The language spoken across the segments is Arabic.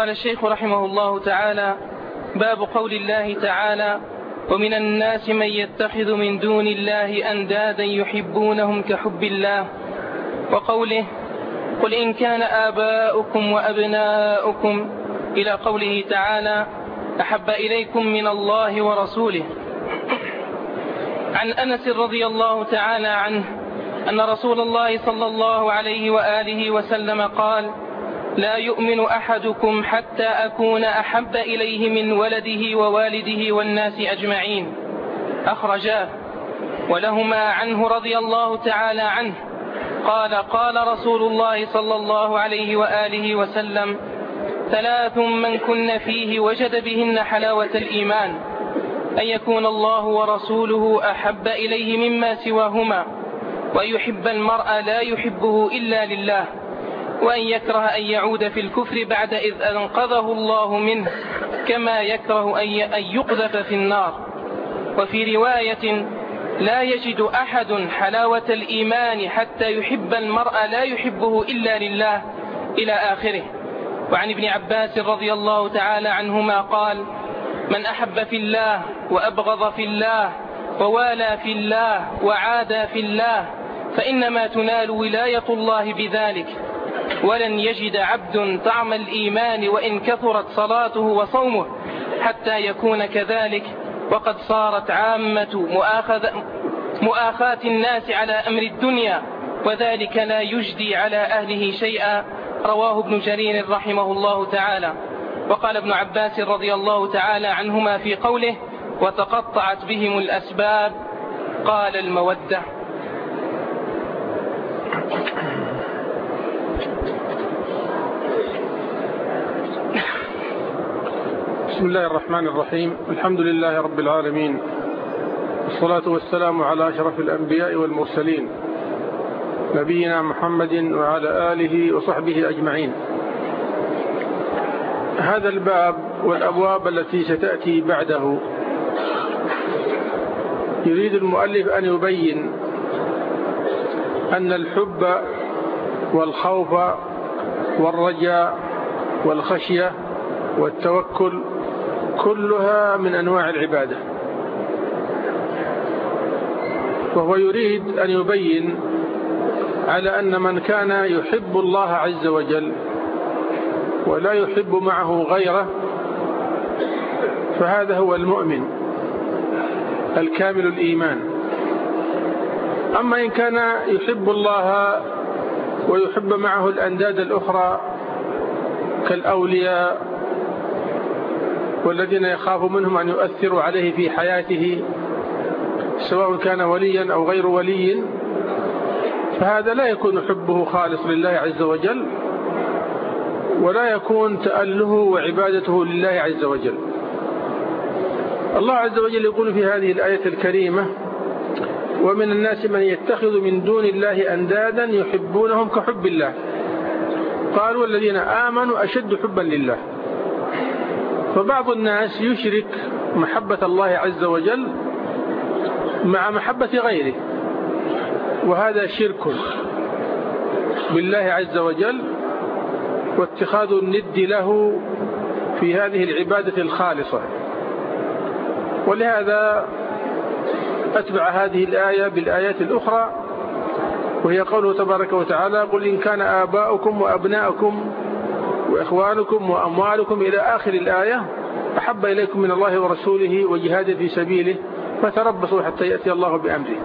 قال الشيخ رحمه الله تعالى باب قول الله تعالى ومن الناس من يتخذ من دون الله أندادا يحبونهم كحب الله. وقوله قل إن كان آباؤكم وأبناؤكم إلى قوله تعالى أحب إليكم من الله ورسوله. عن أنس رضي الله تعالى عنه أن رسول الله صلى الله عليه وآله وسلم قال لا يؤمن أحدكم حتى أكون أحب إليه من ولده ووالده والناس أجمعين. أخرجاه. ولهما عنه رضي الله تعالى عنه. قال قال رسول الله صلى الله عليه وآله وسلم ثلاث من كن فيه وجد بهن حلاوة الإيمان. أن يكون الله ورسوله أحب إليه مما سواهما ويحب المرء لا يحبه إلا لله. وأن يكره أن يعود في الكفر بعد إذ أنقذه الله منه كما يكره أن يقذف في النار. وفي رواية لا يجد أحد حلاوة الإيمان حتى يحب المرء لا يحبه إلا لله إلى آخره. وعن ابن عباس رضي الله تعالى عنهما قال من أحب في الله وأبغض في الله ووالى في الله وعادى في الله فإنما تنال ولاية الله بذلك ولن يجد عبد طعم الإيمان وإن كثرت صلاته وصومه حتى يكون كذلك. وقد صارت عامة مؤاخاة الناس على أمر الدنيا وذلك لا يجدي على أهله شيئا. رواه ابن جرير رحمه الله تعالى. وقال ابن عباس رضي الله تعالى عنهما في قوله وتقطعت بهم الأسباب. قال المودة. بسم الله الرحمن الرحيم. الحمد لله رب العالمين. والصلاة والسلام على أشرف الأنبياء والمرسلين. نبينا محمد وعلى آله وصحبه أجمعين. هذا الباب والأبواب التي ستأتي بعده. يريد المؤلف أن يبين أن الحب والخوف والرجاء والخشية والتوكل كلها من أنواع العبادة. وهو يريد أن يبين على أن من كان يحب الله عز وجل ولا يحب معه غيره فهذا هو المؤمن الكامل الإيمان. أما إن كان يحب الله ويحب معه الأنداد الأخرى كالأولياء والذين يخاف منهم أن يؤثروا عليه في حياته سواء كان وليا أو غير ولي فهذا لا يكون حبه خالص لله عز وجل ولا يكون تأله وعبادته لله عز وجل. الله عز وجل يقول في هذه الآية الكريمة ومن الناس من يتخذ من دون الله أندادا يحبونهم كحب الله. قالوا الذين آمنوا أشد حبا لله. فبعض الناس يشرك محبة الله عز وجل مع محبة غيره وهذا شرك بالله عز وجل واتخاذ الند له في هذه العبادة الخالصة. ولهذا أتبع هذه الآية بالآيات الأخرى وهي قوله تبارك وتعالى قل إن كان آباؤكم وأبناؤكم وإخوانكم وأموالكم إلى آخر الآية. أحب إليكم من الله ورسوله وجهاد في سبيله فتربصوا حتى يأتي الله بأمره.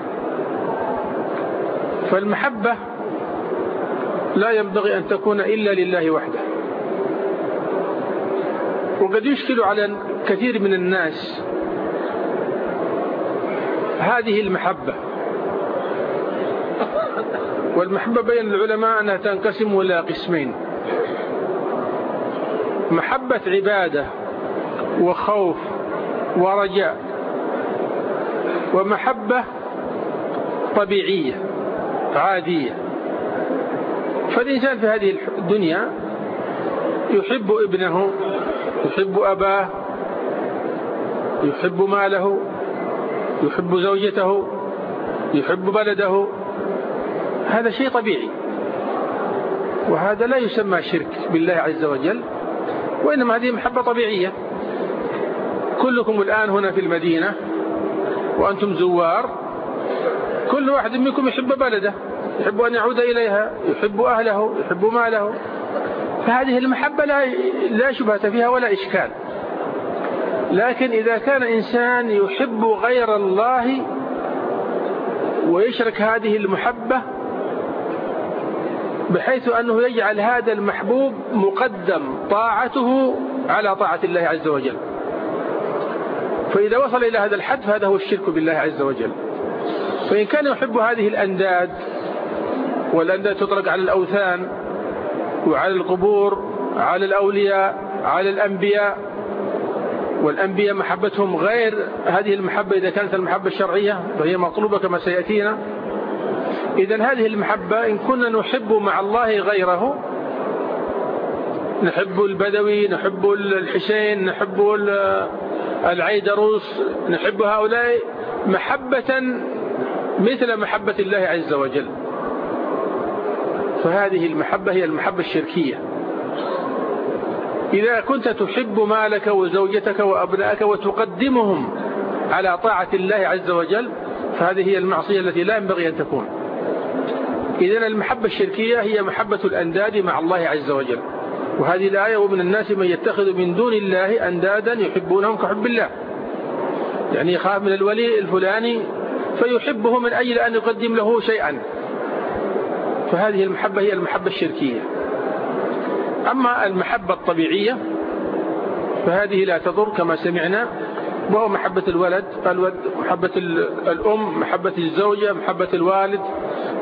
فالمحبة لا ينبغي أن تكون إلا لله وحده. وقد يشكل على كثير من الناس هذه المحبة. والمحبة بين العلماء أنها تنقسم إلى قسمين. محبة عبادة وخوف ورجاء ومحبة طبيعية عادية. فالإنسان في هذه الدنيا يحب ابنه يحب أباه يحب ماله يحب زوجته يحب بلده. هذا شيء طبيعي. وهذا لا يسمى شرك بالله عز وجل. وإنما هذه محبة طبيعية. كلكم الآن هنا في المدينة وأنتم زوار. كل واحد منكم يحب بلده يحب أن يعود إليها يحب أهله يحب ماله. فهذه المحبة لا, لا شبهة فيها ولا إشكال. لكن إذا كان إنسان يحب غير الله ويشرك هذه المحبة بحيث أنه يجعل هذا المحبوب مقدم طاعته على طاعة الله عز وجل. فإذا وصل إلى هذا الحد فهذا هو الشرك بالله عز وجل. فإن كان يحب هذه الأنداد والأنداد تطلق على الأوثان وعلى القبور على الأولياء على الأنبياء والأنبياء محبتهم غير هذه المحبة إذا كانت المحبة الشرعية فهي مطلوبة كما سيأتينا. إذا هذه المحبة إن كنا نحب مع الله غيره نحب البدوي نحب الحسين نحب العيدروس نحب هؤلاء محبة مثل محبة الله عز وجل. فهذه المحبة هي المحبة الشركية. إذا كنت تحب مالك وزوجتك وأبنائك وتقدمهم على طاعة الله عز وجل فهذه هي المعصية التي لا ينبغي أن تكون. إذن المحبة الشركية هي محبة الأنداد مع الله عز وجل. وهذه الآية ومن الناس من يتخذ من دون الله أندادا يحبونهم كحب الله. يعني يخاف من الولي الفلاني فيحبه من أجل أن يقدم له شيئا. فهذه المحبة هي المحبة الشركية. أما المحبة الطبيعية فهذه لا تضر كما سمعنا وهو محبة الولد الولد محبة الأم محبة الزوجة محبة الوالد.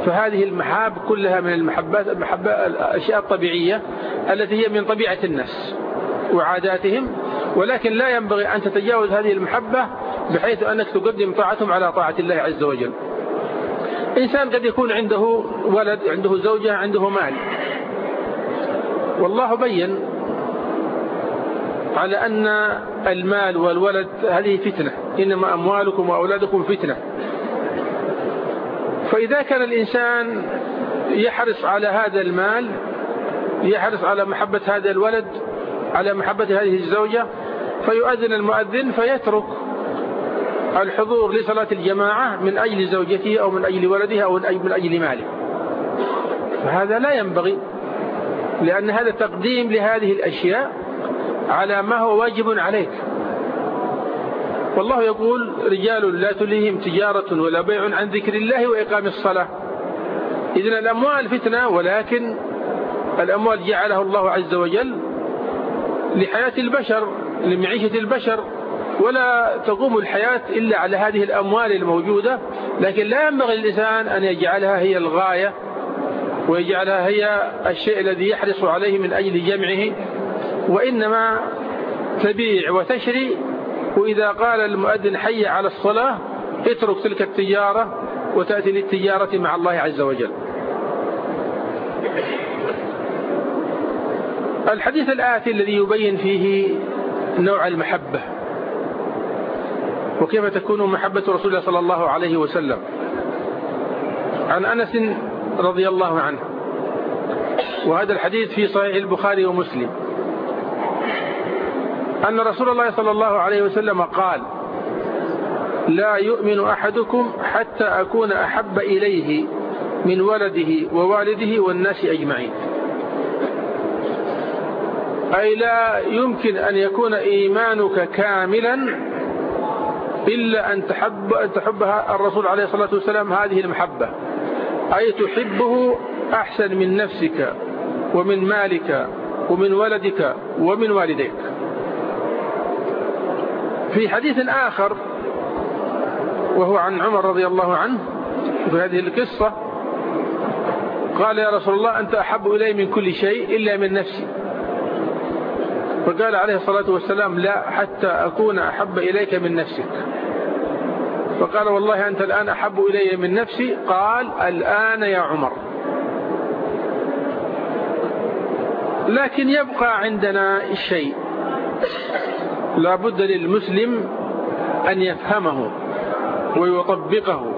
فهذه المحاب كلها من المحبات الأشياء الطبيعية التي هي من طبيعة الناس وعاداتهم ولكن لا ينبغي أن تتجاوز هذه المحبة بحيث أنك تقدم طاعتهم على طاعة الله عز وجل. إنسان قد يكون عنده ولد عنده زوجة عنده مال. والله بين على أن المال والولد هذه فتنة إنما أموالكم وأولادكم فتنة. فإذا كان الإنسان يحرص على هذا المال يحرص على محبة هذا الولد على محبة هذه الزوجة فيؤذن المؤذن فيترك الحضور لصلاة الجماعة من أجل زوجته أو من أجل ولده أو من أجل ماله. فهذا لا ينبغي لأن هذا تقديم لهذه الأشياء على ما هو واجب عليك. والله يقول رجال لا تليهم تجارة ولا بيع عن ذكر الله وإقام الصلاة. إذن الأموال فتنة ولكن الأموال جعلها الله عز وجل لحياة البشر لمعيشة البشر ولا تقوم الحياة إلا على هذه الأموال الموجودة. لكن لا ينبغي الإنسان أن يجعلها هي الغاية ويجعلها هي الشيء الذي يحرص عليه من أجل جمعه وإنما تبيع وتشري وإذا قال المؤذن حي على الصلاة اترك تلك التجارة وتأتي للتجارة مع الله عز وجل. الحديث الآتي الذي يبين فيه نوع المحبة. وكيف تكون محبة رسول الله صلى الله عليه وسلم. عن أنس رضي الله عنه. وهذا الحديث في صحيح البخاري ومسلم. أن رسول الله صلى الله عليه وسلم قال لا يؤمن أحدكم حتى أكون أحب إليه من ولده ووالده والناس أجمعين. أي لا يمكن أن يكون إيمانك كاملا إلا أن تحب أن تحبها الرسول عليه الصلاة والسلام هذه المحبة. أي تحبه أحسن من نفسك ومن مالك ومن ولدك ومن والديك. في حديث آخر وهو عن عمر رضي الله عنه في هذه القصة قال يا رسول الله أنت أحب إلي من كل شيء إلا من نفسي. فقال عليه الصلاة والسلام لا حتى أكون أحب إليك من نفسك. فقال والله أنت الآن أحب إلي من نفسي؟ قال الآن يا عمر. لكن يبقى عندنا الشيء لا بد للمسلم أن يفهمه ويطبقه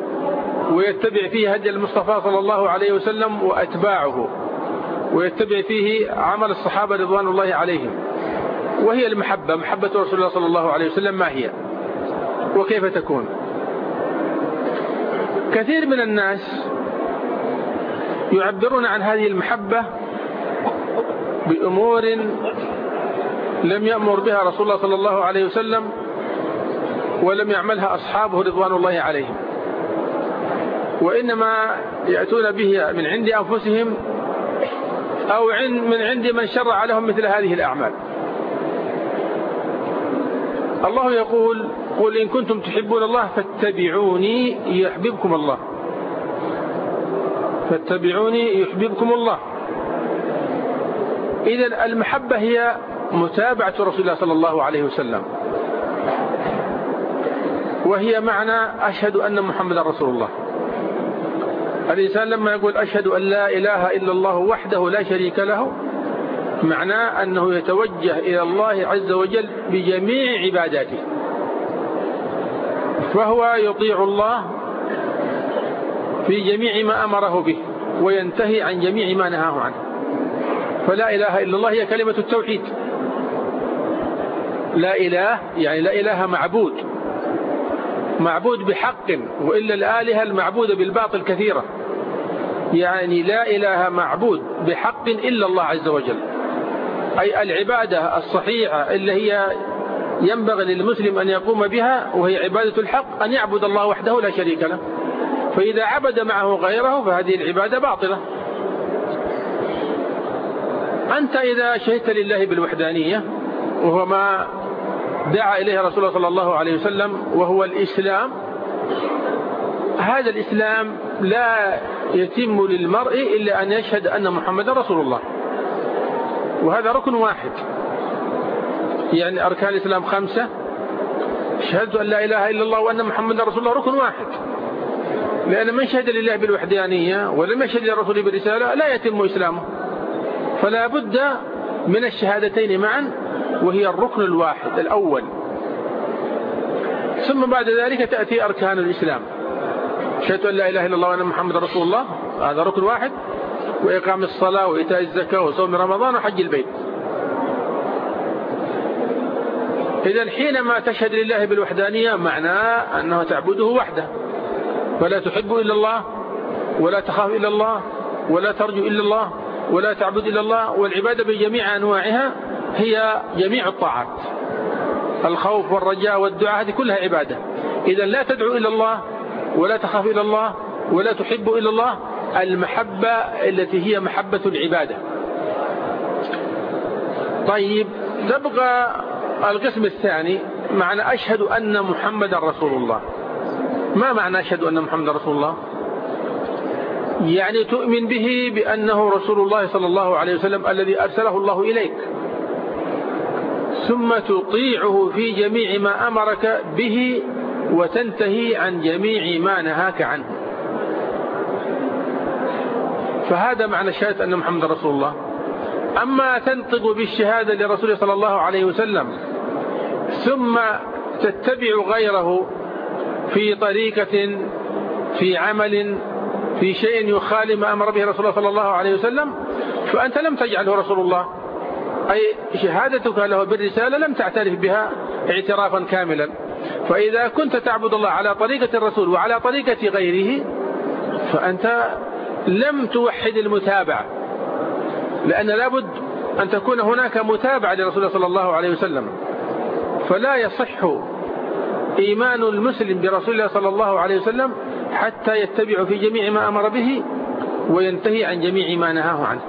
ويتبع فيه هدي المصطفى صلى الله عليه وسلم وأتباعه ويتبع فيه عمل الصحابة رضوان الله عليهم. وهي المحبة محبة رسول الله صلى الله عليه وسلم ما هي؟ وكيف تكون؟ كثير من الناس يعبرون عن هذه المحبة بأمور لم يأمر بها رسول الله صلى الله عليه وسلم ولم يعملها أصحابه رضوان الله عليهم. وإنما يأتون به من عند أنفسهم أو من عند من شرع لهم مثل هذه الأعمال. الله يقول قل إن كنتم تحبون الله فاتبعوني يحببكم الله. فاتبعوني يحببكم الله. إذا المحبة هي متابعة رسول الله صلى الله عليه وسلم. وهي معنى أشهد أن محمد رسول الله. الإنسان لما يقول أشهد أن لا إله إلا الله وحده لا شريك له معناه أنه يتوجه إلى الله عز وجل بجميع عباداته. فهو يطيع الله في جميع ما أمره به وينتهي عن جميع ما نهاه عنه. فلا إله إلا الله هي كلمة التوحيد. لا إله يعني لا إله معبود. معبود بحق وإلا الآلهة المعبودة بالباطل كثيرة. يعني لا إله معبود بحق إلا الله عز وجل. أي العبادة الصحيحة اللي هي ينبغي للمسلم أن يقوم بها وهي عبادة الحق أن يعبد الله وحده لا شريك له. فإذا عبد معه غيره فهذه العبادة باطلة. أنت إذا شهدت لله بالوحدانية وهو ما دعا إليه رسول الله صلى الله عليه وسلم وهو الإسلام. هذا الإسلام لا يتم للمرء إلا أن يشهد أن محمد رسول الله. وهذا ركن واحد. يعني أركان الإسلام خمسة. شهدت أن لا إله إلا الله وأن محمد رسول الله ركن واحد. لأن من شهد لله بالوحدانية ولم يشهد للرسول بالرسالة لا يتم إسلامه. فلا بد من الشهادتين معا. وهي الركن الواحد الأول. ثم بعد ذلك تأتي أركان الإسلام. شهدت أن لا إله إلا الله وأن محمد رسول الله. هذا ركن واحد. وإقام الصلاة وإيتاء الزكاة وصوم رمضان وحج البيت. إذا حينما تشهد لله بالوحدانية معناه أنه تعبده وحده. فلا تحب إلا الله ولا تخاف إلا الله ولا ترجو إلا الله ولا تعبد إلا الله والعبادة بجميع أنواعها هي جميع الطاعات. الخوف والرجاء والدعاء هذه كلها عبادة. إذا لا تدعو إلى الله ولا تخاف إلى الله ولا تحب إلى الله المحبة التي هي محبة العبادة. طيب تبقى القسم الثاني معنى أشهد أن محمد رسول الله. ما معنى أشهد أن محمد رسول الله؟ يعني تؤمن به بأنه رسول الله صلى الله عليه وسلم الذي أرسله الله إليك. ثم تطيعه في جميع ما أمرك به وتنتهي عن جميع ما نهاك عنه. فهذا معنى الشهادة أن محمد رسول الله. أما تنطق بالشهادة لرسول صلى الله عليه وسلم ثم تتبع غيره في طريقة في عمل في شيء يخالف ما أمر به رسول الله صلى الله عليه وسلم فأنت لم تجعله رسول الله. أي شهادتك له بالرسالة لم تعترف بها اعترافا كاملا. فإذا كنت تعبد الله على طريقة الرسول وعلى طريقة غيره فأنت لم توحد المتابعة. لأن لابد أن تكون هناك متابعة لرسول صلى الله عليه وسلم. فلا يصح إيمان المسلم برسول الله صلى الله عليه وسلم حتى يتبع في جميع ما أمر به وينتهي عن جميع ما نهاه عنه.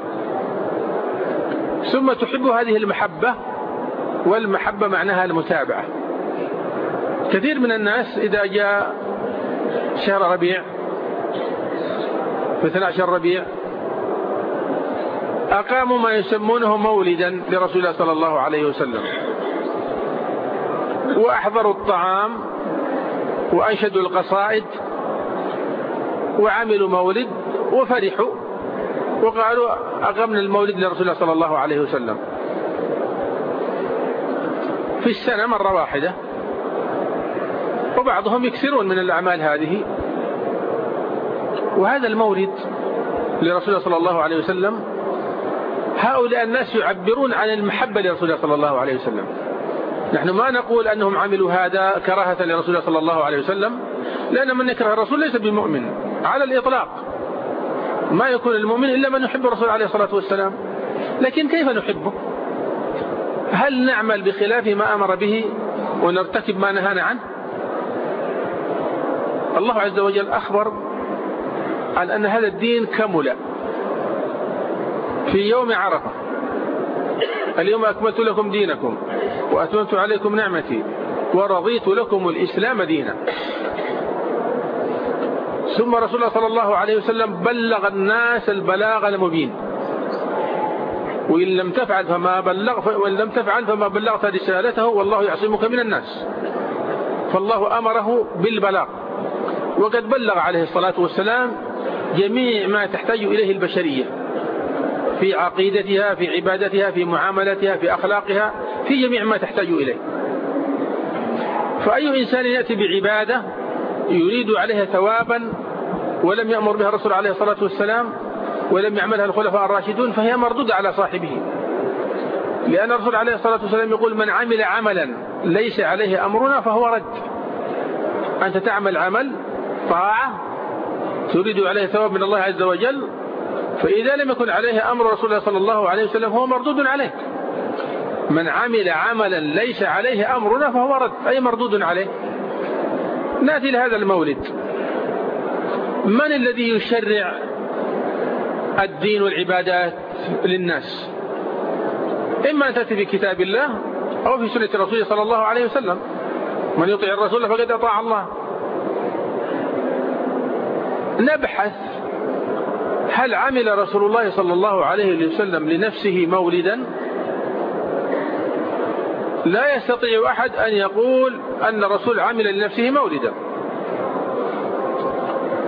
ثم تحب هذه المحبة والمحبة معناها المتابعة. كثير من الناس إذا جاء شهر ربيع في 12 ربيع أقاموا ما يسمونه مولدا لرسول الله صلى الله عليه وسلم. وأحضروا الطعام وأنشدوا القصائد وعملوا مولد وفرحوا. وقالوا أقمنا المولد لرسول الله صلى الله عليه وسلم. في السنة مرة واحدة. وبعضهم يكثرون من الأعمال هذه. وهذا المولد لرسول الله صلى الله عليه وسلم هؤلاء الناس يعبرون عن المحبة لرسول الله صلى الله عليه وسلم. نحن ما نقول أنهم عملوا هذا كراهة لرسول الله صلى الله عليه وسلم لأن من يكره الرسول ليس بمؤمن على الإطلاق. ما يكون المؤمن إلا من يحب الرسول عليه الصلاة والسلام. لكن كيف نحبه؟ هل نعمل بخلاف ما أمر به ونرتكب ما نهانا عنه؟ الله عز وجل أخبر عن أن هذا الدين كمل. في يوم عرفة اليوم أكملت لكم دينكم وأتممت عليكم نعمتي ورضيت لكم الإسلام دينا. ثم رسول الله صلى الله عليه وسلم بلغ الناس البلاغ المبين. وإن لم تفعل فما بلغ وإن لم تفعل فما بلغت رسالته والله يعصمك من الناس. فالله أمره بالبلاغ. وقد بلغ عليه الصلاة والسلام جميع ما تحتاج إليه البشرية. في عقيدتها في عبادتها في معاملتها في أخلاقها في جميع ما تحتاج إليه. فأي إنسان يأتي بعبادة يريد عليها ثوابا ولم يأمر بها الرسول عليه الصلاة والسلام ولم يعملها الخلفاء الراشدون فهي مردودة على صاحبه. لأن الرسول عليه الصلاة والسلام يقول من عمل عملا ليس عليه أمرنا فهو رد. أنت تعمل عمل طاعة تريد عليه ثواب من الله عز وجل فإذا لم يكن عليه أمر رسول الله صلى الله عليه وسلم هو مردود عليه. من عمل عملا ليس عليه أمرنا فهو رد أي مردود عليه. نأتي لهذا المولد. من الذي يشرع الدين والعبادات للناس؟ إما أن تأتي في كتاب الله أو في سنة الرسول صلى الله عليه وسلم. من يطيع الرسول فقد أطاع الله. نبحث هل عمل رسول الله صلى الله عليه وسلم لنفسه مولدا؟ لا يستطيع أحد أن يقول أن الرسول عمل لنفسه مولدا.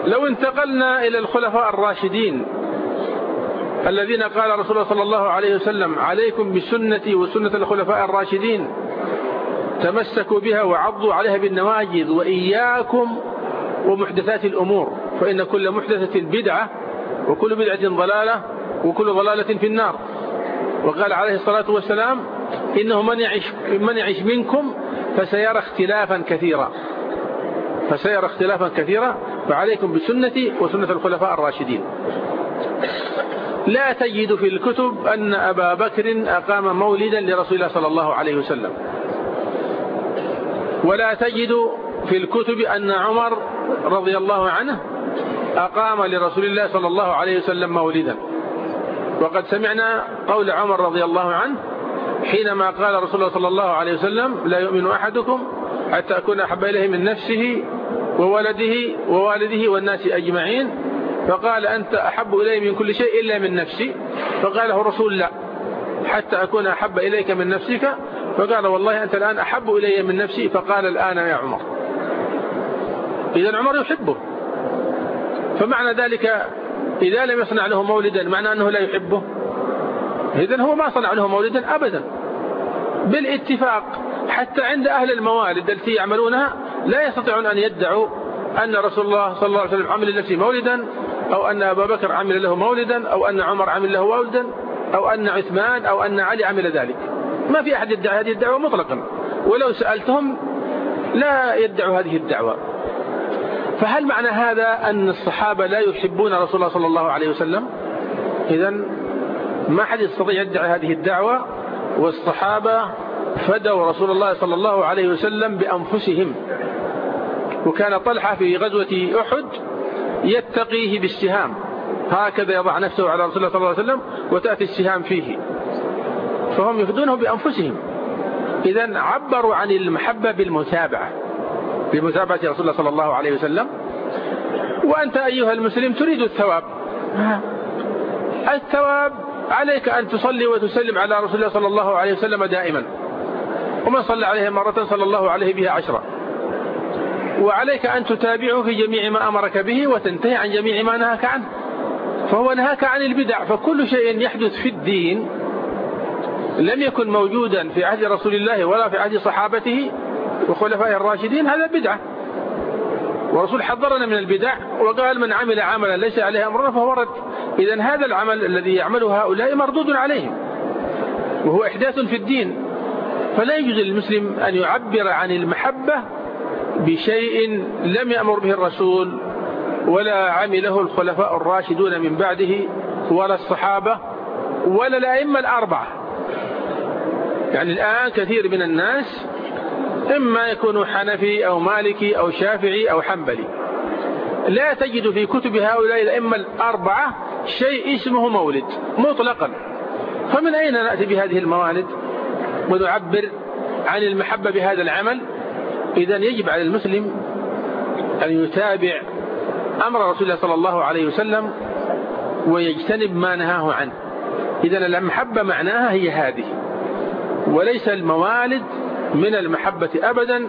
لو انتقلنا إلى الخلفاء الراشدين الذين قال رسول الله صلى الله عليه وسلم عليكم بسنتي وسنة الخلفاء الراشدين تمسكوا بها وعضوا عليها بالنواجذ وإياكم ومحدثات الأمور فإن كل محدثة بدعة وكل بدعة ضلالة وكل ضلالة في النار. وقال عليه الصلاة والسلام إنه من يعيش, من يعيش منكم فسيرى اختلافا كثيرا. فسيرى اختلافا كثيرا فعليكم بسنتي وسنة الخلفاء الراشدين. لا تجد في الكتب أن أبا بكر أقام مولدا لرسول الله صلى الله عليه وسلم. ولا تجد في الكتب أن عمر رضي الله عنه أقام لرسول الله صلى الله عليه وسلم مولدا. وقد سمعنا قول عمر رضي الله عنه حينما قال رسول الله صلى الله عليه وسلم لا يؤمن أحدكم حتى أكون أحب إليه من نفسه وولده ووالده والناس أجمعين. فقال أنت أحب إلي من كل شيء إلا من نفسي. فقال له الرسول لا حتى أكون أحب إليك من نفسك. فقال والله أنت الآن أحب إلي من نفسي. فقال الآن يا عمر. إذا عمر يحبه. فمعنى ذلك إذا لم يصنع له مولدا معنى أنه لا يحبه. إذن هو ما صنع له مولدا أبدا. بالاتفاق حتى عند أهل الموالد التي يعملونها لا يستطيعون أن يدعوا أن رسول الله صلى الله عليه وسلم عمل لنفسه مولدا أو أن أبا بكر عمل له مولدا أو أن عمر عمل له مولدا أو أن عثمان أو أن علي عمل ذلك. ما في أحد يدعي هذه الدعوة مطلقا. ولو سألتهم لا يدعوا هذه الدعوة. فهل معنى هذا أن الصحابة لا يحبون رسول الله صلى الله عليه وسلم؟ إذا ما حد يستطيع يدعي هذه الدعوة والصحابة فدوا رسول الله صلى الله عليه وسلم بأنفسهم. وكان طلحة في غزوة أحد يتقيه بالسهام. هكذا يضع نفسه على رسول الله صلى الله عليه وسلم وتأتي السهام فيه. فهم يفدونه بأنفسهم. إذا عبروا عن المحبة بالمتابعة بمتابعة رسول الله صلى الله عليه وسلم. وأنت أيها المسلم تريد الثواب. الثواب عليك أن تصلي وتسلم على رسول الله صلى الله عليه وسلم دائما. ومن صلى عليه مرة صلى الله عليه بها عشرة. وعليك أن تتابعه في جميع ما أمرك به وتنتهي عن جميع ما نهاك عنه. فهو نهاك عن البدع فكل شيء يحدث في الدين لم يكن موجودا في عهد رسول الله ولا في عهد صحابته وخلفائه الراشدين هذا بدعة. ورسول حذرنا من البدع وقال من عمل عملا ليس عليه أمرنا فهو رد. إذا هذا العمل الذي يعمله هؤلاء مردود عليهم وهو إحداث في الدين. فلا يجوز للمسلم أن يعبر عن المحبة بشيء لم يأمر به الرسول ولا عمله الخلفاء الراشدون من بعده ولا الصحابة ولا الأئمة الأربعة. يعني الآن كثير من الناس إما يكون حنفي أو مالكي أو شافعي أو حنبلي. لا تجد في كتب هؤلاء الأئمة الأربعة شيء اسمه مولد مطلقا. فمن أين نأتي بهذه الموالد؟ ونعبر عن المحبة بهذا العمل. إذا يجب على المسلم أن يتابع أمر رسول الله صلى الله عليه وسلم ويجتنب ما نهاه عنه. إذا المحبة معناها هي هذه. وليس الموالد من المحبة أبدا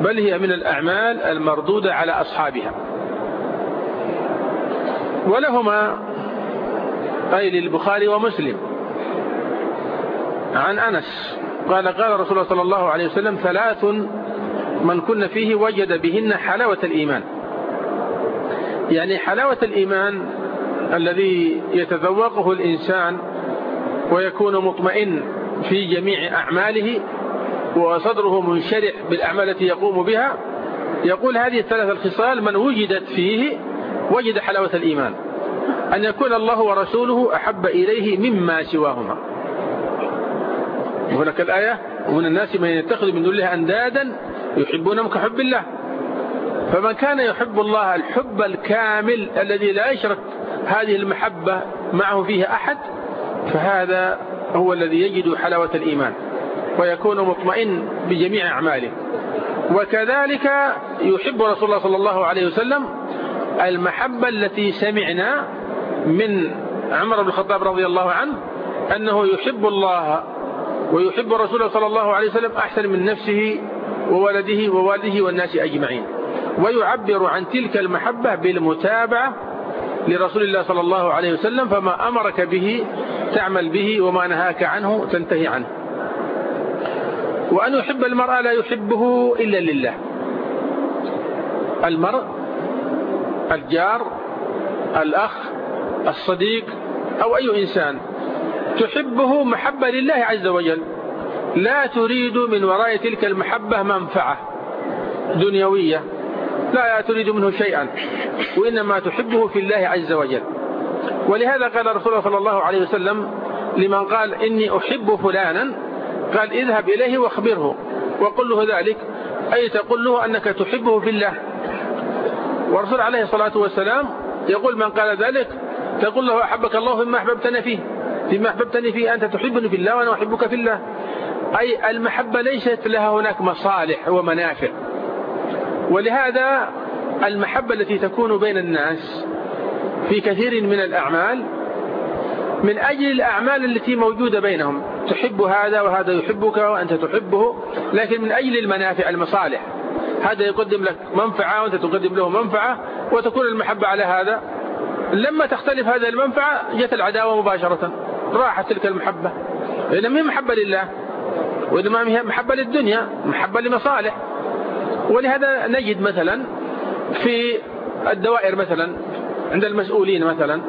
بل هي من الأعمال المردودة على أصحابها. ولهما أي للبخاري ومسلم. عن أنس. قال قال رسول الله صلى الله عليه وسلم ثلاث من كن فيه وجد بهن حلاوة الإيمان. يعني حلاوة الإيمان الذي يتذوقه الإنسان ويكون مطمئن في جميع أعماله وصدره منشرح بالأعمال التي يقوم بها يقول هذه الثلاث الخصال من وجدت فيه وجد حلاوة الإيمان. أن يكون الله ورسوله أحب إليه مما سواهما. وهناك الآية ومن الناس من يتخذ من دون الله أندادا يحبونهم كحب الله. فمن كان يحب الله الحب الكامل الذي لا يشرك هذه المحبة معه فيه أحد فهذا هو الذي يجد حلاوة الإيمان ويكون مطمئن بجميع أعماله. وكذلك يحب رسول الله صلى الله عليه وسلم المحبة التي سمعنا من عمر بن الخطاب رضي الله عنه أنه يحب الله ويحب رسوله صلى الله عليه وسلم أحسن من نفسه وولده ووالده والناس أجمعين. ويعبر عن تلك المحبة بالمتابعة لرسول الله صلى الله عليه وسلم فما أمرك به تعمل به وما نهاك عنه تنتهي عنه. وأن يحب المرأة لا يحبه إلا لله. المرء الجار الأخ الصديق أو أي إنسان. تحبه محبة لله عز وجل. لا تريد من وراء تلك المحبة منفعة دنيوية. لا تريد منه شيئا. وإنما تحبه في الله عز وجل. ولهذا قال رسول الله صلى الله عليه وسلم لمن قال إني أحب فلانا قال اذهب إليه واخبره. وقل له ذلك. أي تقول له أنك تحبه في الله. ورسول عليه الصلاة والسلام يقول من قال ذلك تقول له أحبك الله فيما أحببتنا فيه فيما أحببتني فيه أنت تحبني في الله وأنا أحبك في الله. أي المحبة ليست لها هناك مصالح ومنافع. ولهذا المحبة التي تكون بين الناس في كثير من الأعمال من أجل الأعمال التي موجودة بينهم تحب هذا وهذا يحبك وأنت تحبه لكن من أجل المنافع المصالح. هذا يقدم لك منفعة وأنت تقدم له منفعة وتكون المحبة على هذا. لما تختلف هذه المنفعة جت العداوة مباشرة. راحت تلك المحبة. إنما هي محبة لله؟ وإنما هي محبة للدنيا؟ محبة لمصالح. ولهذا نجد مثلا في الدوائر مثلا عند المسؤولين مثلا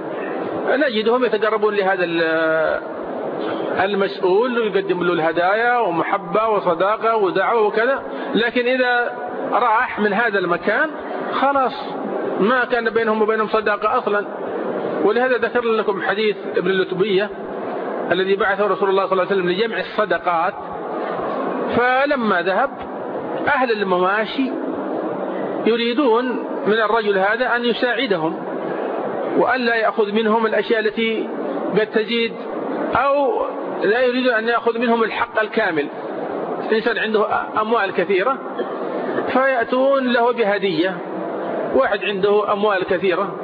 نجدهم يتقربون لهذا المسؤول ويقدم له الهدايا ومحبة وصداقة ودعوة وكذا. لكن إذا راح من هذا المكان خلاص ما كان بينهم وبينهم صداقة أصلا. ولهذا ذكر لكم حديث ابن اللتبية الذي بعثه رسول الله صلى الله عليه وسلم لجمع الصدقات. فلما ذهب أهل المواشي يريدون من الرجل هذا أن يساعدهم وأن لا يأخذ منهم الأشياء التي قد تزيد أو لا يريد أن يأخذ منهم الحق الكامل. الإنسان عنده أموال كثيرة فيأتون له بهدية. واحد عنده أموال كثيرة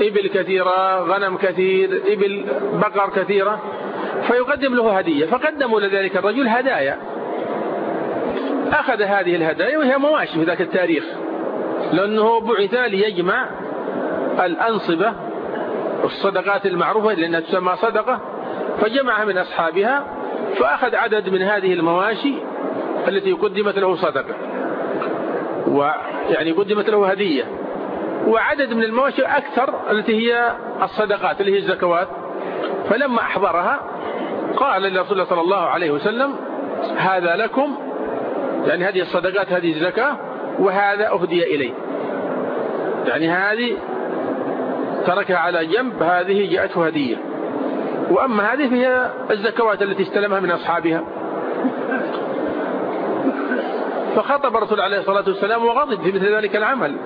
إبل كثيرة غنم كثير إبل بقر كثيرة فيقدم له هدية فقدموا لذلك الرجل هدايا. أخذ هذه الهدايا وهي مواشي في ذاك التاريخ لأنه بعث ليجمع الأنصبة الصدقات المعروفة لأنها تسمى صدقة فجمعها من أصحابها فأخذ عدد من هذه المواشي التي قدمت له صدقة ويعني قدمت له هدية. وعدد من المواشي أكثر التي هي الصدقات اللي هي الزكوات. فلما أحضرها قال لرسول الله صلى الله عليه وسلم هذا لكم يعني هذه الصدقات هذه الزكاة وهذا أهدي إليه. يعني هذه تركها على جنب هذه جاءته هدية. وأما هذه فهي الزكوات التي استلمها من أصحابها. فخطب الرسول عليه الصلاة والسلام وغضب في مثل ذلك العمل.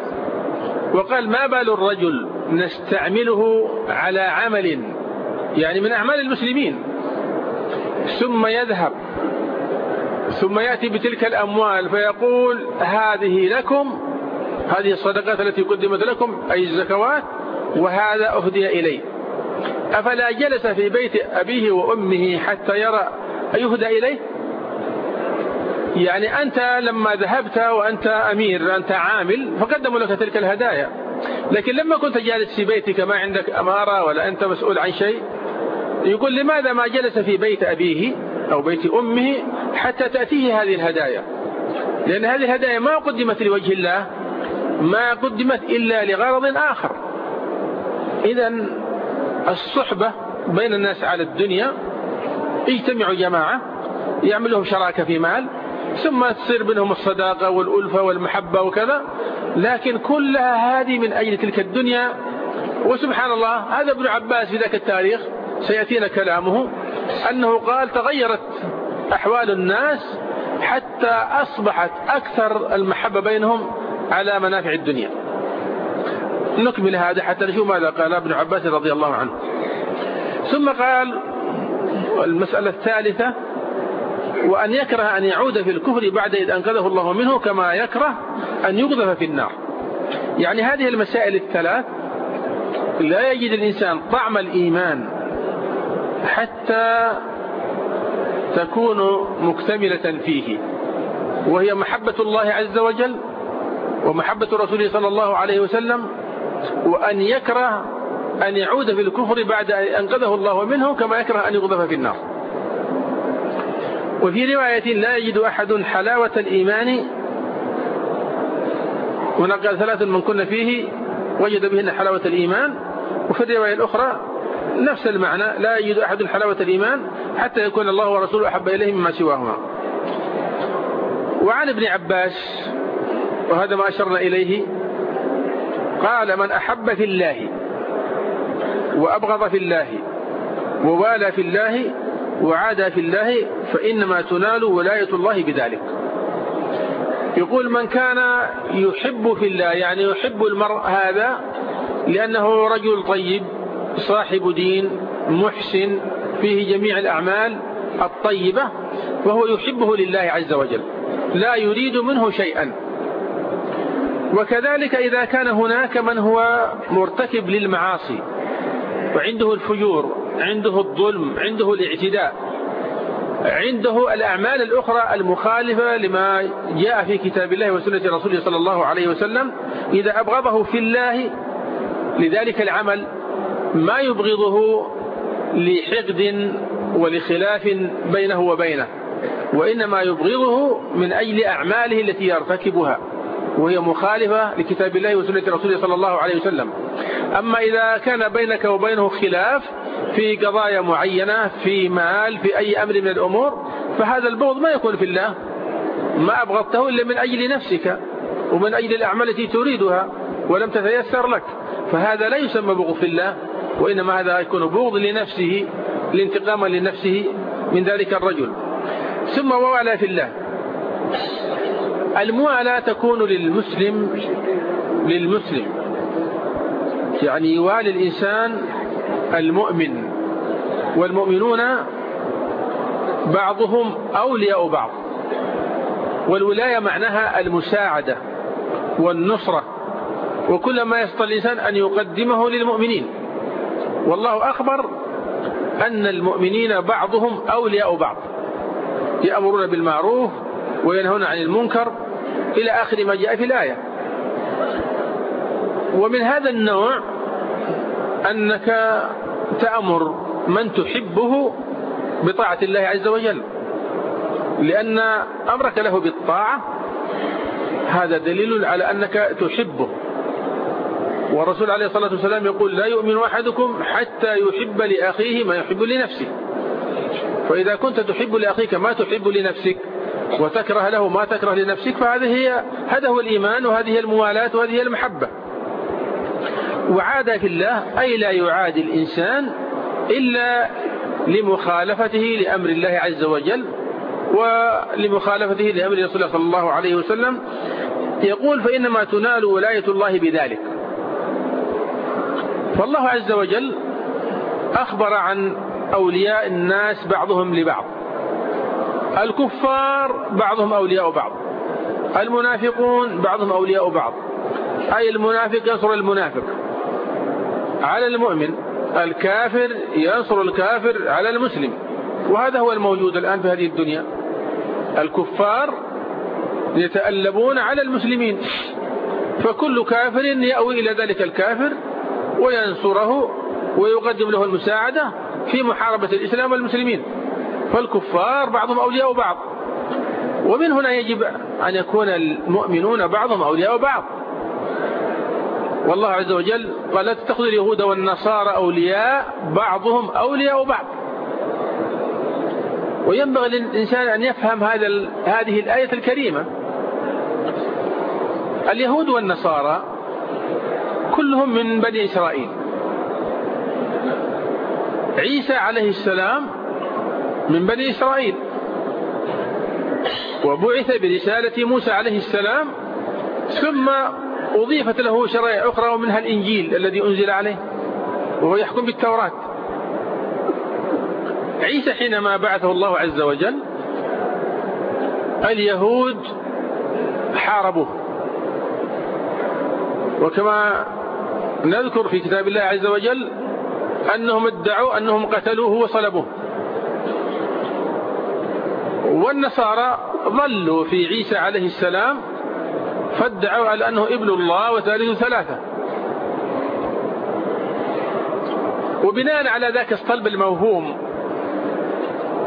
وقال ما بال الرجل نستعمله على عمل يعني من أعمال المسلمين. ثم يذهب ثم يأتي بتلك الأموال فيقول هذه لكم هذه الصدقات التي قدمت لكم أي الزكوات وهذا أهدي إليه أفلا جلس في بيت أبيه وأمه حتى يرى أيهدى إليه؟ يعني أنت لما ذهبت وأنت أمير أنت عامل فقدموا لك تلك الهدايا. لكن لما كنت جالس في بيتك ما عندك أمارة ولا أنت مسؤول عن شيء يقول لماذا ما جلس في بيت أبيه أو بيت أمه حتى تأتيه هذه الهدايا؟ لأن هذه الهدايا ما قدمت لوجه الله ما قدمت إلا لغرض آخر. إذا الصحبة بين الناس على الدنيا اجتمعوا جماعة يعمل لهم شراكة في مال ثم تصير بينهم الصداقة والألفة والمحبة وكذا. لكن كلها هذه من أجل تلك الدنيا. وسبحان الله هذا ابن عباس في ذاك التاريخ سيأتينا كلامه أنه قال تغيرت أحوال الناس حتى أصبحت أكثر المحبة بينهم على منافع الدنيا. نكمل هذا حتى نشوف ماذا قال ابن عباس رضي الله عنه. ثم قال المسألة الثالثة وأن يكره أن يعود في الكفر بعد إذ أنقذه الله منه كما يكره أن يقذف في النار. يعني هذه المسائل الثلاث لا يجد الإنسان طعم الإيمان حتى تكون مكتملة فيه وهي محبة الله عز وجل ومحبة رسوله صلى الله عليه وسلم وأن يكره أن يعود في الكفر بعد أن أنقذه الله منه كما يكره أن يقذف في النار. وفي رواية لا يجد أحد حلاوة الإيمان. ونقل ثلاث من كنا فيه وجد بهن حلاوة الإيمان. وفي الرواية الأخرى نفس المعنى لا يجد أحد حلاوة الإيمان حتى يكون الله ورسوله أحب إليه مما سواهما. وعن ابن عباس وهذا ما أشرنا إليه قال من أحب في الله وأبغض في الله ووالى في الله وعادى في الله فإنما تنال ولاية الله بذلك. يقول من كان يحب في الله يعني يحب المرء هذا لأنه رجل طيب صاحب دين محسن فيه جميع الأعمال الطيبة وهو يحبه لله عز وجل لا يريد منه شيئا. وكذلك إذا كان هناك من هو مرتكب للمعاصي وعنده الفجور عنده الظلم عنده الاعتداء. عنده الأعمال الأخرى المخالفة لما جاء في كتاب الله وسنة رسوله صلى الله عليه وسلم. إذا أبغضه في الله لذلك العمل ما يبغضه لحقد ولخلاف بينه وبينه وإنما يبغضه من أجل أعماله التي يرتكبها. وهي مخالفة لكتاب الله وسنة رسوله صلى الله عليه وسلم. أما إذا كان بينك وبينه خلاف في قضايا معينة في مال في أي أمر من الأمور فهذا البغض ما يكون في الله. ما أبغضته إلا من أجل نفسك ومن أجل الأعمال التي تريدها ولم تتيسر لك. فهذا لا يسمى بغض في الله وإنما هذا يكون بغض لنفسه لانتقاما لنفسه من ذلك الرجل. ثم ووالى في الله. الموالاة تكون للمسلم للمسلم. يعني يوالي الإنسان المؤمن والمؤمنون بعضهم أولياء بعض. والولاية معناها المساعدة والنصرة. وكل ما يستطيع الإنسان أن يقدمه للمؤمنين. والله أخبر أن المؤمنين بعضهم أولياء بعض. يأمرون بالمعروف وينهون عن المنكر إلى آخر ما جاء في الآية. ومن هذا النوع أنك تأمر من تحبه بطاعة الله عز وجل لأن أمرك له بالطاعة هذا دليل على أنك تحبه. والرسول عليه الصلاة والسلام يقول لا يؤمن أحدكم حتى يحب لأخيه ما يحب لنفسه. فإذا كنت تحب لأخيك ما تحب لنفسك وتكره له ما تكره لنفسك فهذه هي هذا هو الإيمان وهذه الموالاة وهذه المحبة. وعاد في الله أي لا يعادي الإنسان إلا لمخالفته لأمر الله عز وجل ولمخالفته لأمر رسول الله صلى الله عليه وسلم. يقول فإنما تنال ولاية الله بذلك. فالله عز وجل أخبر عن أولياء الناس بعضهم لبعض. الكفار بعضهم أولياء بعض. المنافقون بعضهم أولياء بعض. أي المنافق ينصر المنافق. على المؤمن. الكافر ينصر الكافر على المسلم. وهذا هو الموجود الآن في هذه الدنيا. الكفار يتألبون على المسلمين. فكل كافر يأوي إلى ذلك الكافر وينصره ويقدم له المساعدة في محاربة الإسلام والمسلمين. فالكفار بعضهم أولياء بعض. ومن هنا يجب أن يكون المؤمنون بعضهم أولياء بعض. والله عز وجل قال لا تتخذوا اليهود والنصارى أولياء بعضهم أولياء بعض. وينبغي للإنسان أن يفهم هذا هذه الآية الكريمة. اليهود والنصارى كلهم من بني إسرائيل. عيسى عليه السلام من بني إسرائيل. وبعث برسالة موسى عليه السلام ثم أضيفت له شرائع أخرى ومنها الإنجيل الذي أنزل عليه وهو يحكم بالتوراة. عيسى حينما بعثه الله عز وجل اليهود حاربوه. وكما نذكر في كتاب الله عز وجل أنهم ادعوا أنهم قتلوه وصلبوه. والنصارى ظلوا في عيسى عليه السلام فادعوا على أنه ابن الله وثالث ثلاثة. وبناء على ذاك الصلب الموهوم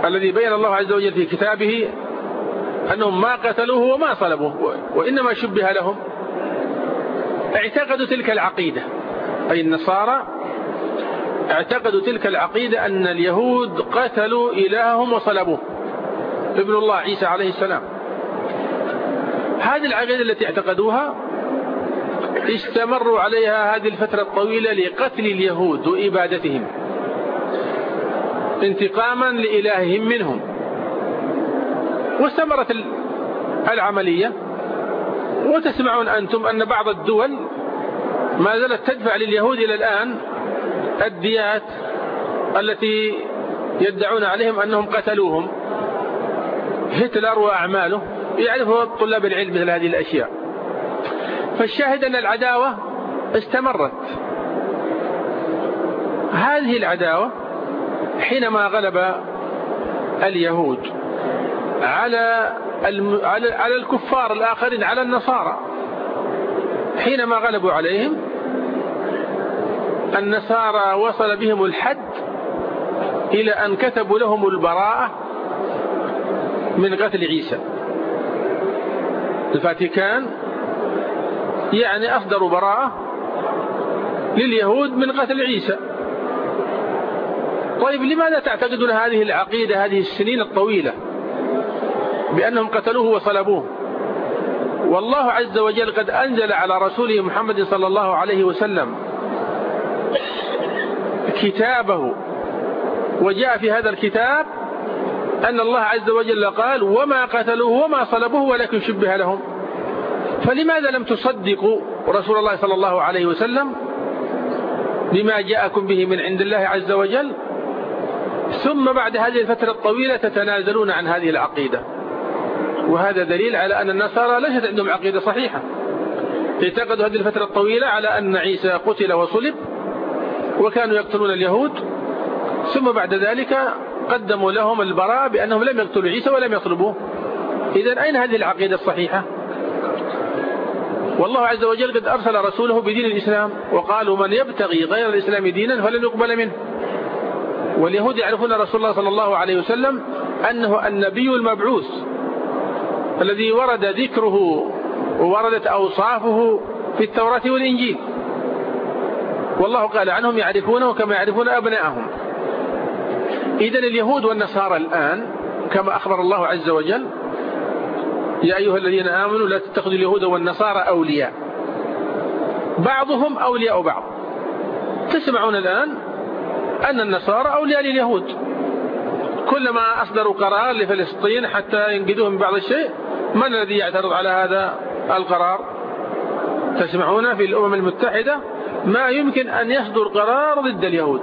الذي بين الله عز وجل في كتابه أنهم ما قتلوه وما صلبوه وإنما شبه لهم. اعتقدوا تلك العقيدة أي النصارى اعتقدوا تلك العقيدة أن اليهود قتلوا إلههم وصلبوه. ابن الله عيسى عليه السلام. هذه العقيدة التي اعتقدوها استمروا عليها هذه الفترة الطويلة لقتل اليهود وإبادتهم. انتقاما لإلههم منهم. واستمرت العملية. وتسمعون أنتم أن بعض الدول ما زالت تدفع لليهود إلى الآن الديات التي يدعون عليهم أنهم قتلوهم. هتلر وأعماله يعرفه طلاب العلم مثل هذه الأشياء. فالشاهد أن العداوة استمرت. هذه العداوة حينما غلب اليهود على على الكفار الآخرين على النصارى. حينما غلبوا عليهم النصارى وصل بهم الحد إلى أن كتبوا لهم البراءة من قتل عيسى. الفاتيكان يعني أصدروا براءة لليهود من قتل عيسى. طيب لماذا تعتقدون هذه العقيدة هذه السنين الطويلة بأنهم قتلوه وصلبوه؟ والله عز وجل قد أنزل على رسوله محمد صلى الله عليه وسلم كتابه وجاء في هذا الكتاب أن الله عز وجل قال وما قتلوه وما صلبوه ولكن شبه لهم. فلماذا لم تصدقوا رسول الله صلى الله عليه وسلم بما جاءكم به من عند الله عز وجل؟ ثم بعد هذه الفترة الطويلة تتنازلون عن هذه العقيدة. وهذا دليل على أن النصارى ليست عندهم عقيدة صحيحة. اعتقدوا هذه الفترة الطويلة على أن عيسى قتل وصلب وكانوا يقتلون اليهود. ثم بعد ذلك قدموا لهم البراء بأنهم لم يقتلوا عيسى ولم يصلبوه إذا أين هذه العقيدة الصحيحة؟ والله عز وجل قد أرسل رسوله بدين الإسلام وقالوا من يبتغي غير الإسلام دينا فلن يقبل منه. واليهود يعرفون رسول الله صلى الله عليه وسلم أنه النبي المبعوث الذي ورد ذكره ووردت أوصافه في التوراة والإنجيل. والله قال عنهم يعرفونه كما يعرفون أبناءهم. إذن اليهود والنصارى الآن كما أخبر الله عز وجل يا أيها الذين آمنوا لا تتخذوا اليهود والنصارى أولياء. بعضهم أولياء بعض. تسمعون الآن أن النصارى أولياء لليهود. كلما أصدروا قرار لفلسطين حتى ينقذوهم من بعض الشيء من الذي يعترض على هذا القرار؟ تسمعون في الأمم المتحدة ما يمكن أن يصدر قرار ضد اليهود.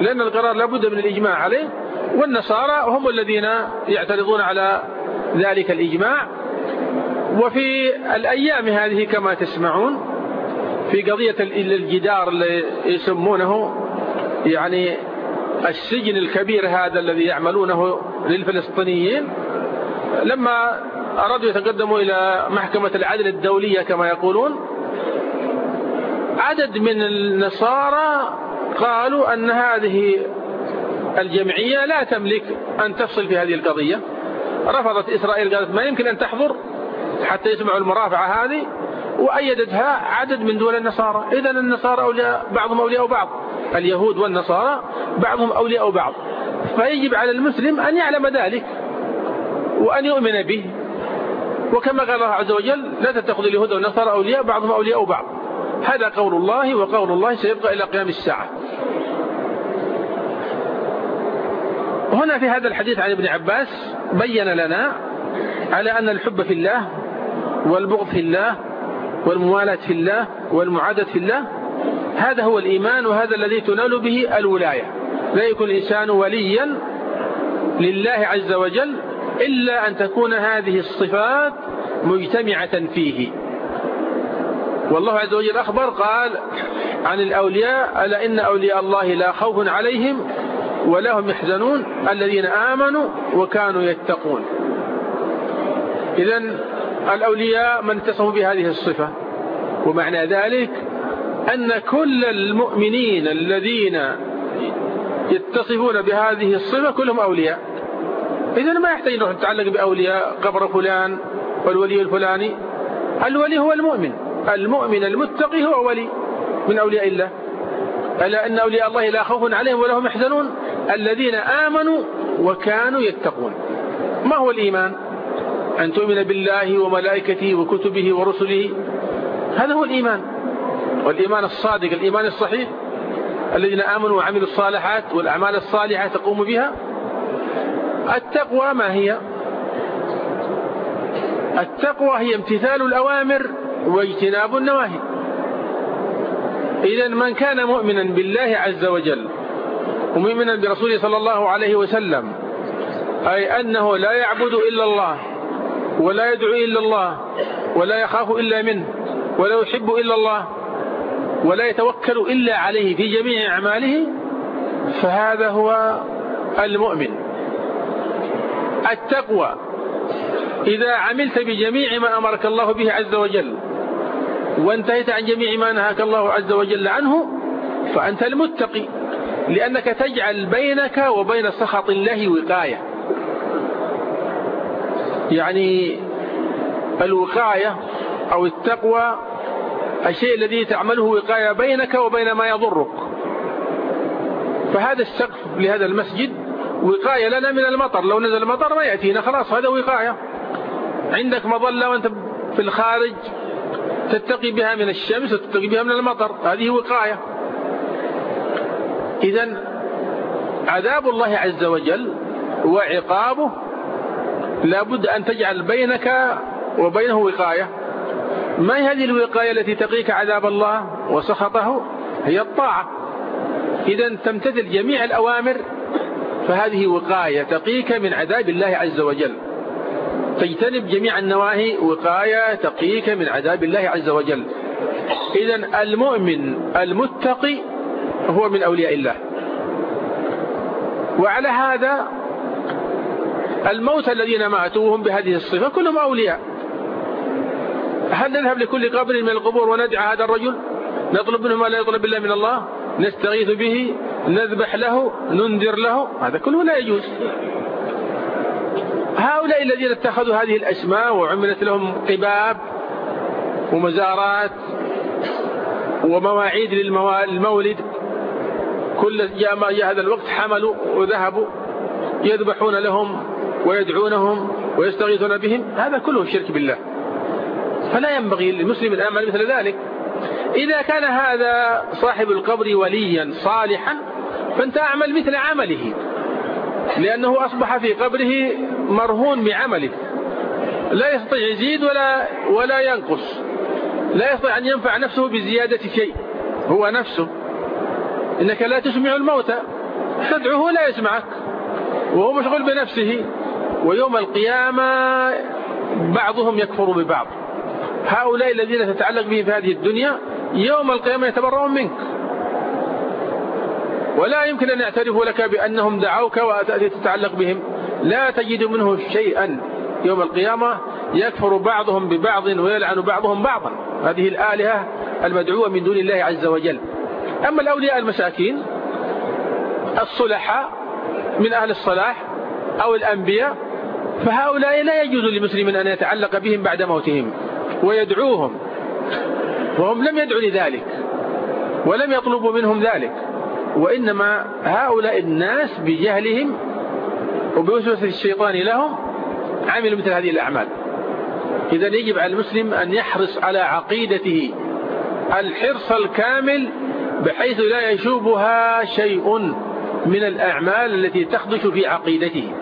لأن القرار لابد من الإجماع عليه والنصارى هم الذين يعترضون على ذلك الإجماع. وفي الأيام هذه كما تسمعون في قضية الجدار اللي يسمونه يعني السجن الكبير هذا الذي يعملونه للفلسطينيين لما أرادوا يتقدموا إلى محكمة العدل الدولية كما يقولون عدد من النصارى قالوا أن هذه الجمعية لا تملك أن تفصل في هذه القضية. رفضت إسرائيل قالت ما يمكن أن تحضر حتى يسمعوا المرافعة هذه وأيدتها عدد من دول النصارى. إذا النصارى أولياء بعضهم أولياء بعض. اليهود والنصارى بعضهم أولياء بعض. فيجب على المسلم أن يعلم ذلك وأن يؤمن به. وكما قال الله عز وجل لا تتخذ اليهود والنصارى أولياء بعضهم أولياء بعض. هذا قول الله وقول الله سيبقى إلى قيام الساعة. هنا في هذا الحديث عن ابن عباس بين لنا على أن الحب في الله والبغض في الله والموالاة في الله والمعادة في الله هذا هو الإيمان وهذا الذي تنال به الولاية. لا يكون الإنسان وليا لله عز وجل إلا أن تكون هذه الصفات مجتمعة فيه. والله عز وجل أخبر قال عن الأولياء ألا إن أولياء الله لا خوف عليهم ولا هم يحزنون الذين آمنوا وكانوا يتقون. إذا الأولياء من اتصفوا بهذه الصفة ومعنى ذلك أن كل المؤمنين الذين يتصفون بهذه الصفة كلهم أولياء. إذا ما يحتاج أن نتعلق بأولياء قبر فلان والولي الفلاني الولي هو المؤمن. المؤمن المتقي هو ولي من أولياء الله. ألا أن أولياء الله لا خوف عليهم ولا هم يحزنون؟ الذين آمنوا وكانوا يتقون. ما هو الإيمان؟ أن تؤمن بالله وملائكته وكتبه ورسله. هذا هو الإيمان. والإيمان الصادق الإيمان الصحيح. الذين آمنوا وعملوا الصالحات والأعمال الصالحة تقوم بها. التقوى ما هي؟ التقوى هي امتثال الأوامر واجتناب النواهي. إذا من كان مؤمنا بالله عز وجل ومؤمنا برسوله صلى الله عليه وسلم أي أنه لا يعبد إلا الله ولا يدعو إلا الله ولا يخاف إلا منه ولا يحب إلا الله ولا يتوكل إلا عليه في جميع أعماله فهذا هو المؤمن. التقوى. إذا عملت بجميع ما أمرك الله به عز وجل وانتهيت عن جميع ما نهاك الله عز وجل عنه فأنت المتقي لأنك تجعل بينك وبين سخط الله وقاية. يعني الوقاية أو التقوى الشيء الذي تعمله وقاية بينك وبين ما يضرك. فهذا السقف لهذا المسجد وقاية لنا من المطر. لو نزل المطر ما يأتينا خلاص هذا وقاية. عندك مظلة وأنت في الخارج تتقي بها من الشمس وتتقي بها من المطر. هذه وقاية. إذا عذاب الله عز وجل وعقابه لابد أن تجعل بينك وبينه وقاية. ما هي هذه الوقاية التي تقيك عذاب الله وسخطه؟ هي الطاعة. إذا تمتثل جميع الأوامر فهذه وقاية تقيك من عذاب الله عز وجل. تجتنب جميع النواهي وقاية تقيك من عذاب الله عز وجل. إذا المؤمن المتقي هو من أولياء الله. وعلى هذا الموت الذين ماتوا وهم بهذه الصفة كلهم أولياء. هل نذهب لكل قبر من القبور وندعى هذا الرجل؟ نطلب منه ما لا يطلب الله من الله؟ نستغيث به؟ نذبح له؟ ننذر له؟ هذا كله لا يجوز. هؤلاء الذين اتخذوا هذه الأسماء وعملت لهم قباب ومزارات ومواعيد للمولد كل جاء جاء هذا الوقت حملوا وذهبوا يذبحون لهم ويدعونهم ويستغيثون بهم هذا كله شرك بالله. فلا ينبغي للمسلم أن يعمل مثل ذلك. إذا كان هذا صاحب القبر وليا صالحا فأنت أعمل مثل عمله. لأنه أصبح في قبره مرهون بعمله. لا يستطيع يزيد ولا, ولا ينقص. لا يستطيع أن ينفع نفسه بزيادة شيء. هو نفسه. إنك لا تسمع الموتى. تدعوه لا يسمعك. وهو مشغول بنفسه. ويوم القيامة بعضهم يكفر ببعض. هؤلاء الذين تتعلق بهم في هذه الدنيا يوم القيامة يتبرؤون منك. ولا يمكن أن يعترفوا لك بأنهم دعوك وأتأتي تتعلق بهم. لا تجد منه شيئا. يوم القيامة يكفر بعضهم ببعض ويلعن بعضهم بعضا. هذه الآلهة المدعوة من دون الله عز وجل. أما الأولياء المساكين الصلحاء من أهل الصلاح أو الأنبياء فهؤلاء لا يجوز لمسلم أن يتعلق بهم بعد موتهم ويدعوهم. وهم لم يدعوا لذلك ولم يطلبوا منهم ذلك. وإنما هؤلاء الناس بجهلهم وبوسوسة الشيطان لهم عملوا مثل هذه الأعمال. إذا يجب على المسلم أن يحرص على عقيدته الحرص الكامل بحيث لا يشوبها شيء من الأعمال التي تخدش في عقيدته.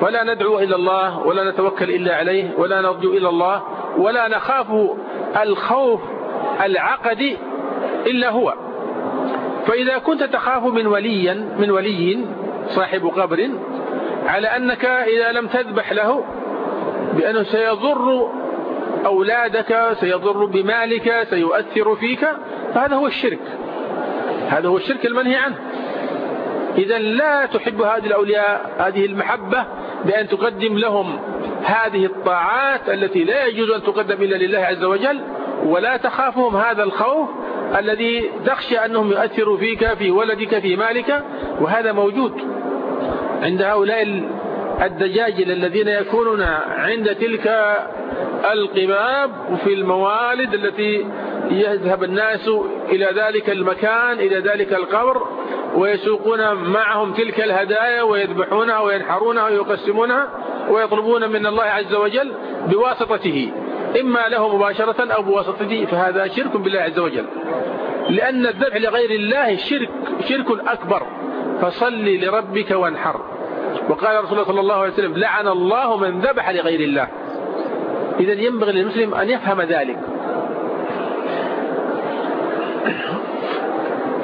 فلا ندعو إلى الله ولا نتوكل إلا عليه ولا نرجو إلى الله ولا نخاف الخوف العقدي إلا هو. فإذا كنت تخاف من وليا من ولي صاحب قبر على أنك إذا لم تذبح له بأنه سيضر أولادك سيضر بمالك سيؤثر فيك فهذا هو الشرك. هذا هو الشرك المنهي عنه. إذا لا تحب هذه الأولياء هذه المحبة بأن تقدم لهم هذه الطاعات التي لا يجوز أن تقدم إلا لله عز وجل ولا تخافهم هذا الخوف الذي تخشى أنهم يؤثروا فيك في ولدك في مالك وهذا موجود عند هؤلاء الدجاجل الذين يكونون عند تلك القباب وفي الموالد التي يذهب الناس إلى ذلك المكان إلى ذلك القبر ويسوقون معهم تلك الهدايا ويذبحونها وينحرونها ويقسمونها ويطلبون من الله عز وجل بواسطته. إما له مباشرة أو بواسطته فهذا شرك بالله عز وجل. لأن الذبح لغير الله شرك شرك أكبر. فصل لربك وانحر. وقال رسول الله صلى الله عليه وسلم لعن الله من ذبح لغير الله. إذا ينبغي للمسلم أن يفهم ذلك.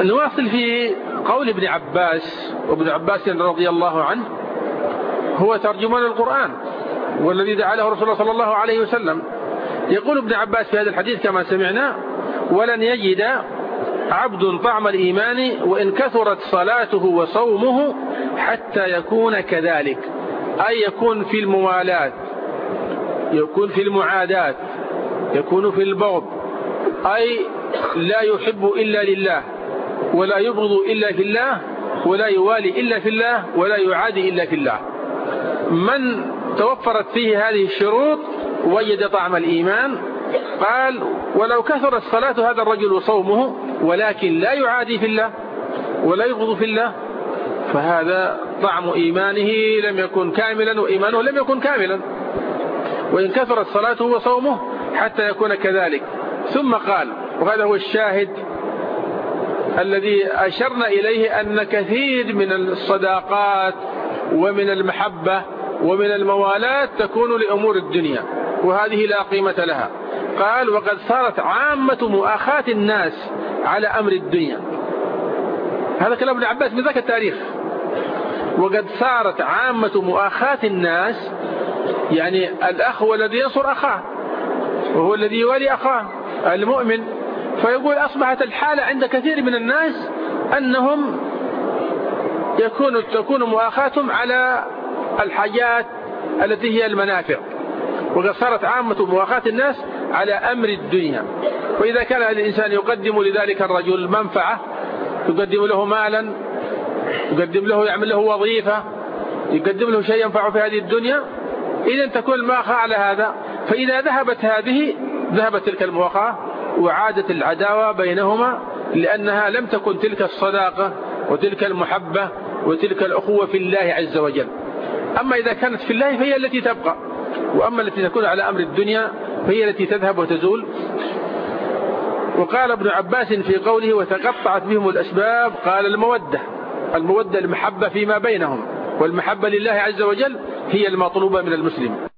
نواصل في قول ابن عباس وابن عباس رضي الله عنه هو ترجمان القرآن والذي دعا له رسول الله صلى الله عليه وسلم. يقول ابن عباس في هذا الحديث كما سمعنا ولن يجد عبد طعم الإيمان وإن كثرت صلاته وصومه حتى يكون كذلك. أي يكون في الموالاة يكون في المعادات يكون في البغض أي لا يحب إلا لله ولا يبغض إلا في الله ولا يوالي إلا في الله ولا يعادي إلا في الله. من توفرت فيه هذه الشروط وجد طعم الإيمان قال ولو كثرت صلاة هذا الرجل وصومه ولكن لا يعادي في الله ولا يبغض في الله فهذا طعم إيمانه لم يكن كاملا وإيمانه لم يكن كاملا. وإن كثرت صلاته وصومه حتى يكون كذلك. ثم قال وهذا هو الشاهد الذي أشرنا إليه أن كثير من الصداقات ومن المحبة ومن الموالاة تكون لأمور الدنيا. وهذه لا قيمة لها. قال وقد صارت عامة مؤاخاة الناس على أمر الدنيا. هذا كلام ابن عباس من ذاك التاريخ. وقد صارت عامة مؤاخاة الناس يعني الأخ هو الذي ينصر أخاه وهو الذي يوالي أخاه المؤمن. فيقول أصبحت الحالة عند كثير من الناس أنهم يكون تكون مؤاخاتهم على الحاجات التي هي المنافع. وقد صارت عامة مؤاخاة الناس على أمر الدنيا. وإذا كان الإنسان يقدم لذلك الرجل منفعة يقدم له مالا يقدم له يعمل له وظيفة يقدم له شيء ينفعه في هذه الدنيا إذا تكون المؤاخاة على هذا فإذا ذهبت هذه ذهبت تلك المؤاخاة وعادت العداوة بينهما لأنها لم تكن تلك الصداقة وتلك المحبة وتلك الأخوة في الله عز وجل. أما إذا كانت في الله فهي التي تبقى. وأما التي تكون على أمر الدنيا فهي التي تذهب وتزول. وقال ابن عباس في قوله وتقطعت بهم الأسباب قال المودة. المودة المحبة فيما بينهم والمحبة لله عز وجل هي المطلوبة من المسلم.